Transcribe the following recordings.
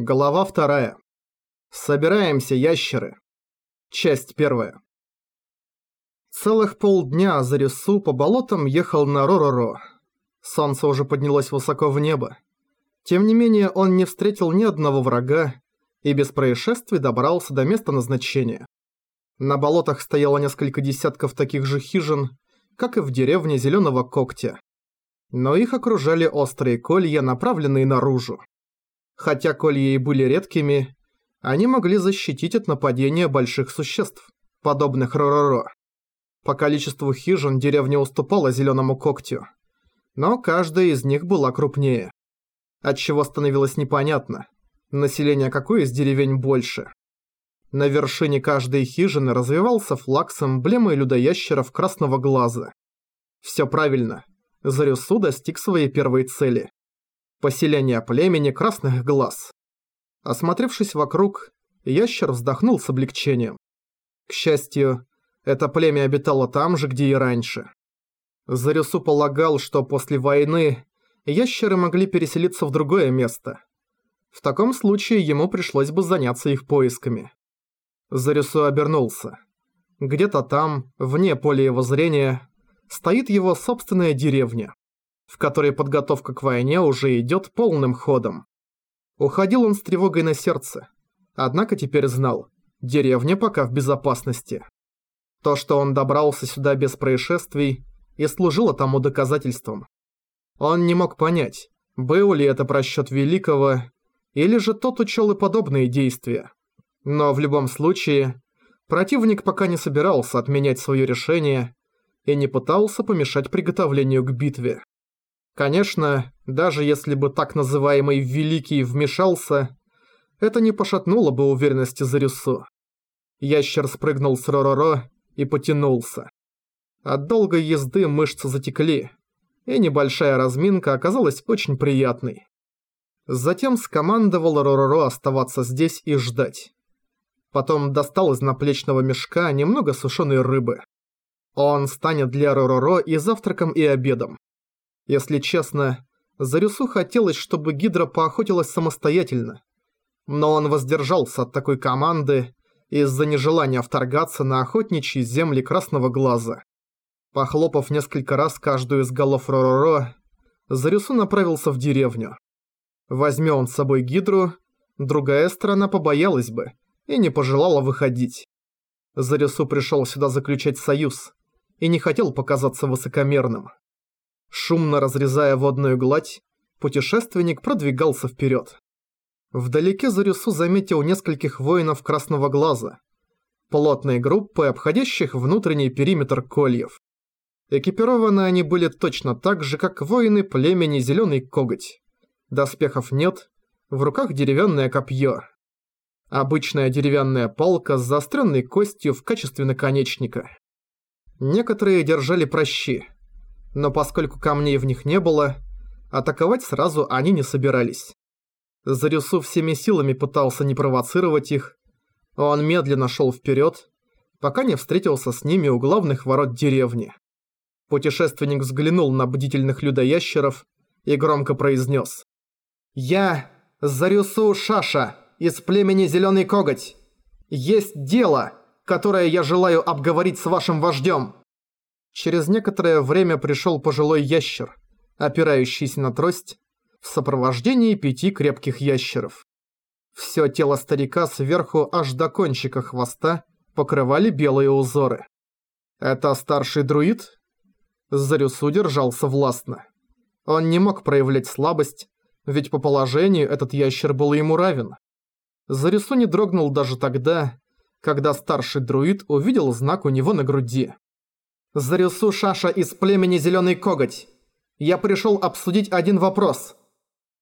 Глава вторая. Собираемся, ящеры. Часть первая. Целых полдня Зарису по болотам ехал на Ророро. Солнце уже поднялось высоко в небо. Тем не менее, он не встретил ни одного врага и без происшествий добрался до места назначения. На болотах стояло несколько десятков таких же хижин, как и в деревне Зеленого Когтя. Но их окружали острые колья, направленные наружу. Хотя колья и были редкими, они могли защитить от нападения больших существ, подобных Ророро. По количеству хижин деревня уступала Зеленому Когтю, но каждая из них была крупнее. Отчего становилось непонятно, население какой из деревень больше. На вершине каждой хижины развивался флаг с эмблемой людоящеров красного глаза. Все правильно, Зарюсу достиг своей первой цели. Поселение племени красных глаз. Осмотревшись вокруг, ящер вздохнул с облегчением. К счастью, это племя обитало там же, где и раньше. Зарюсу полагал, что после войны ящеры могли переселиться в другое место. В таком случае ему пришлось бы заняться их поисками. Зарюсу обернулся. Где-то там, вне поля его зрения, стоит его собственная деревня в которой подготовка к войне уже идет полным ходом. Уходил он с тревогой на сердце, однако теперь знал, деревня пока в безопасности. То, что он добрался сюда без происшествий, и служило тому доказательством. Он не мог понять, был ли это просчет Великого, или же тот учел и подобные действия. Но в любом случае, противник пока не собирался отменять свое решение и не пытался помешать приготовлению к битве. Конечно, даже если бы так называемый «Великий» вмешался, это не пошатнуло бы уверенности Зарюсу. Ящер спрыгнул с Ророро и потянулся. От долгой езды мышцы затекли, и небольшая разминка оказалась очень приятной. Затем скомандовал Ророро оставаться здесь и ждать. Потом достал из наплечного мешка немного сушеной рыбы. Он станет для Ророро и завтраком, и обедом. Если честно, Зарюсу хотелось, чтобы Гидра поохотилась самостоятельно. Но он воздержался от такой команды из-за нежелания вторгаться на охотничьи земли Красного Глаза. Похлопав несколько раз каждую из голов Ророро, Зарюсу направился в деревню. Возьмя он с собой Гидру, другая сторона побоялась бы и не пожелала выходить. Зарюсу пришел сюда заключать союз и не хотел показаться высокомерным. Шумно разрезая водную гладь, путешественник продвигался вперед. Вдалеке Зарюсу заметил нескольких воинов Красного Глаза, плотной группы, обходящих внутренний периметр кольев. Экипированы они были точно так же, как воины племени Зеленый Коготь. Доспехов нет, в руках деревянное копье. Обычная деревянная палка с заостренной костью в качестве наконечника. Некоторые держали прощи, но поскольку камней в них не было, атаковать сразу они не собирались. Зарюсу всеми силами пытался не провоцировать их, он медленно шел вперед, пока не встретился с ними у главных ворот деревни. Путешественник взглянул на бдительных людоящеров и громко произнес. «Я Зарюсу Шаша из племени Зеленый Коготь. Есть дело, которое я желаю обговорить с вашим вождем». Через некоторое время пришел пожилой ящер, опирающийся на трость, в сопровождении пяти крепких ящеров. Все тело старика сверху аж до кончика хвоста покрывали белые узоры. Это старший друид? Зарюсу держался властно. Он не мог проявлять слабость, ведь по положению этот ящер был ему равен. Зарюсу не дрогнул даже тогда, когда старший друид увидел знак у него на груди. Зарюсу Шаша из племени Зеленый Коготь. Я пришел обсудить один вопрос.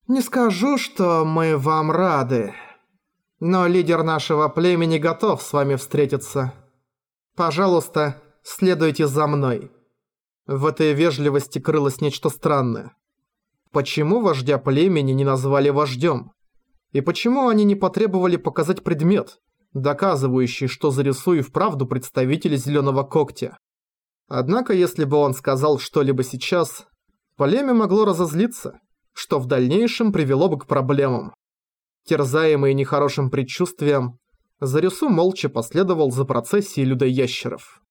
Не скажу, что мы вам рады, но лидер нашего племени готов с вами встретиться. Пожалуйста, следуйте за мной. В этой вежливости крылось нечто странное. Почему вождя племени не назвали вождем? И почему они не потребовали показать предмет, доказывающий, что Зарису и вправду представитель Зеленого Когтя? Однако, если бы он сказал что-либо сейчас, племя могло разозлиться, что в дальнейшем привело бы к проблемам. Терзаемый нехорошим предчувствием, Зарюсу молча последовал за процессией людоящеров.